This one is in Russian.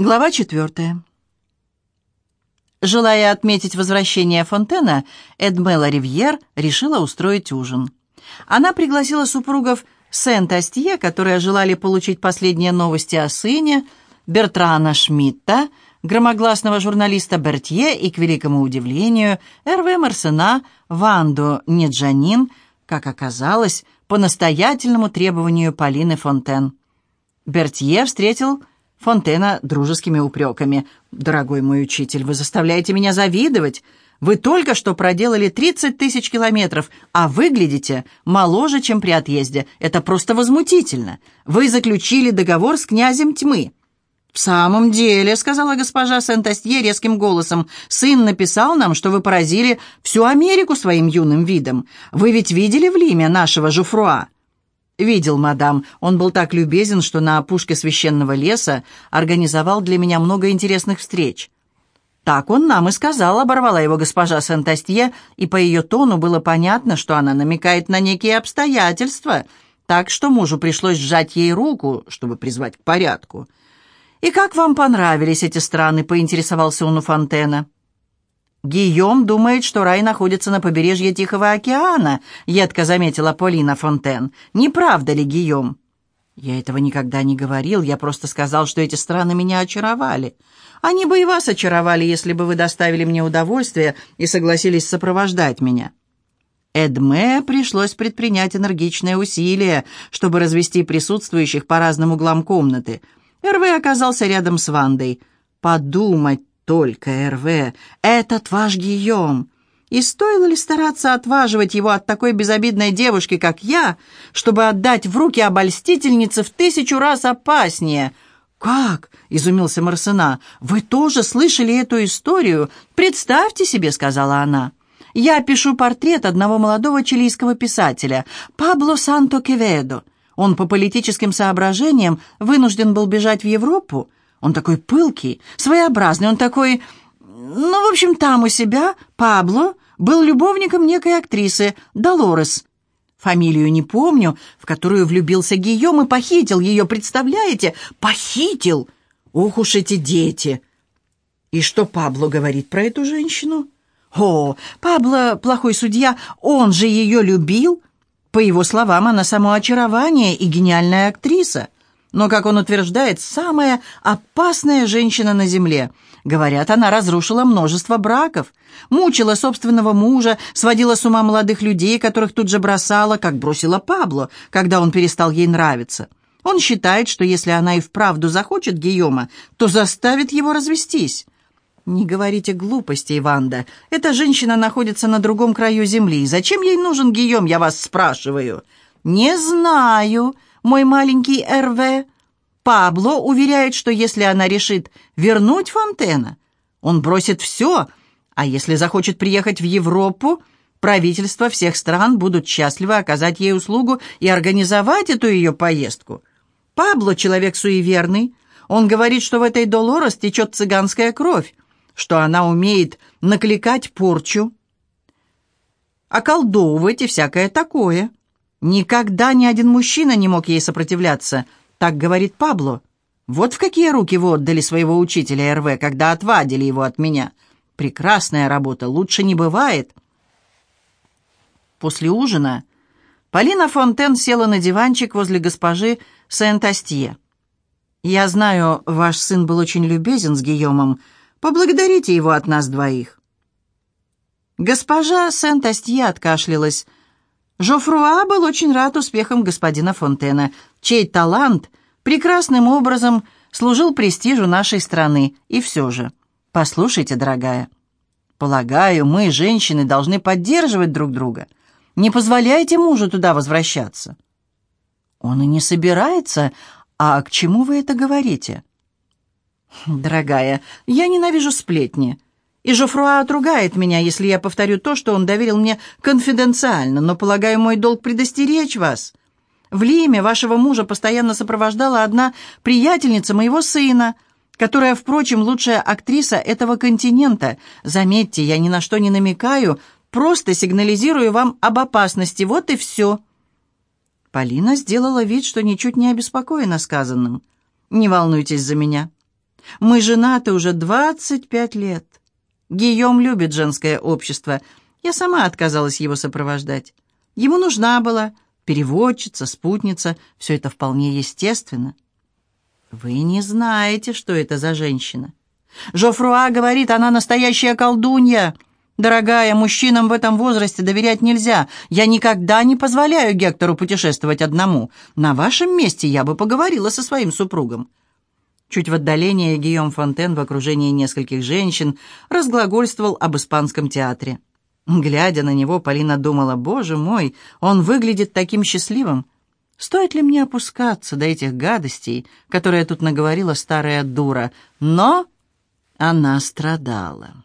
Глава четвертая. Желая отметить возвращение Фонтена, Эдмела Ривьер решила устроить ужин. Она пригласила супругов Сент-Астье, которые желали получить последние новости о сыне, Бертрана Шмидта, громогласного журналиста Бертье и, к великому удивлению, Эрве Марсена, Ванду Неджанин, как оказалось, по настоятельному требованию Полины Фонтен. Бертье встретил Фонтена дружескими упреками. «Дорогой мой учитель, вы заставляете меня завидовать. Вы только что проделали 30 тысяч километров, а выглядите моложе, чем при отъезде. Это просто возмутительно. Вы заключили договор с князем тьмы». «В самом деле», — сказала госпожа Сент-Астье резким голосом, «сын написал нам, что вы поразили всю Америку своим юным видом. Вы ведь видели в Лиме нашего Жуфруа?» «Видел, мадам. Он был так любезен, что на опушке священного леса организовал для меня много интересных встреч». «Так он нам и сказал», — оборвала его госпожа Сент-Астье, и по ее тону было понятно, что она намекает на некие обстоятельства, так что мужу пришлось сжать ей руку, чтобы призвать к порядку. «И как вам понравились эти страны?» — поинтересовался он у Фонтена. «Гийом думает, что рай находится на побережье Тихого океана», — едко заметила Полина Фонтен. «Не правда ли, Гийом?» «Я этого никогда не говорил, я просто сказал, что эти страны меня очаровали. Они бы и вас очаровали, если бы вы доставили мне удовольствие и согласились сопровождать меня». Эдме пришлось предпринять энергичное усилие, чтобы развести присутствующих по разным углам комнаты. Эрве оказался рядом с Вандой. «Подумать только, РВ, этот ваш Гийом. И стоило ли стараться отваживать его от такой безобидной девушки, как я, чтобы отдать в руки обольстительницы в тысячу раз опаснее? «Как?» — изумился Марсена. «Вы тоже слышали эту историю? Представьте себе», — сказала она. «Я пишу портрет одного молодого чилийского писателя, Пабло Санто Кеведо. Он по политическим соображениям вынужден был бежать в Европу, он такой пылкий, своеобразный, он такой... Ну, в общем, там у себя Пабло был любовником некой актрисы Долорес. Фамилию не помню, в которую влюбился Гийом и похитил ее, представляете? Похитил! Ох уж эти дети! И что Пабло говорит про эту женщину? О, Пабло плохой судья, он же ее любил. По его словам, она само очарование и гениальная актриса но, как он утверждает, самая опасная женщина на земле. Говорят, она разрушила множество браков, мучила собственного мужа, сводила с ума молодых людей, которых тут же бросала, как бросила Пабло, когда он перестал ей нравиться. Он считает, что если она и вправду захочет Гийома, то заставит его развестись. «Не говорите глупостей, Ванда. Эта женщина находится на другом краю земли. Зачем ей нужен Гийом, я вас спрашиваю?» «Не знаю», мой маленький РВ. Пабло уверяет, что если она решит вернуть Фонтена, он бросит все, а если захочет приехать в Европу, правительства всех стран будут счастливы оказать ей услугу и организовать эту ее поездку. Пабло человек суеверный. Он говорит, что в этой Долорес течет цыганская кровь, что она умеет накликать порчу, околдовывать и всякое такое. Никогда ни один мужчина не мог ей сопротивляться, так говорит Пабло. Вот в какие руки вы отдали своего учителя РВ, когда отвадили его от меня. Прекрасная работа, лучше не бывает. После ужина Полина Фонтен села на диванчик возле госпожи Сент-Астье. «Я знаю, ваш сын был очень любезен с Гийомом. Поблагодарите его от нас двоих». Госпожа Сент-Астье откашлялась. Жофруа был очень рад успехам господина Фонтена, чей талант прекрасным образом служил престижу нашей страны. И все же, послушайте, дорогая, полагаю, мы, женщины, должны поддерживать друг друга. Не позволяйте мужу туда возвращаться. Он и не собирается. А к чему вы это говорите? Дорогая, я ненавижу сплетни. И Жофруа отругает меня, если я повторю то, что он доверил мне конфиденциально, но, полагаю, мой долг предостеречь вас. В Лиме вашего мужа постоянно сопровождала одна приятельница моего сына, которая, впрочем, лучшая актриса этого континента. Заметьте, я ни на что не намекаю, просто сигнализирую вам об опасности, вот и все». Полина сделала вид, что ничуть не обеспокоена сказанным. «Не волнуйтесь за меня. Мы женаты уже 25 лет. Гийом любит женское общество. Я сама отказалась его сопровождать. Ему нужна была переводчица, спутница. Все это вполне естественно. Вы не знаете, что это за женщина. Жофруа говорит, она настоящая колдунья. Дорогая, мужчинам в этом возрасте доверять нельзя. Я никогда не позволяю Гектору путешествовать одному. На вашем месте я бы поговорила со своим супругом. Чуть в отдалении Гийом Фонтен в окружении нескольких женщин разглагольствовал об испанском театре. Глядя на него, Полина думала, «Боже мой, он выглядит таким счастливым. Стоит ли мне опускаться до этих гадостей, которые тут наговорила старая дура?» Но она страдала.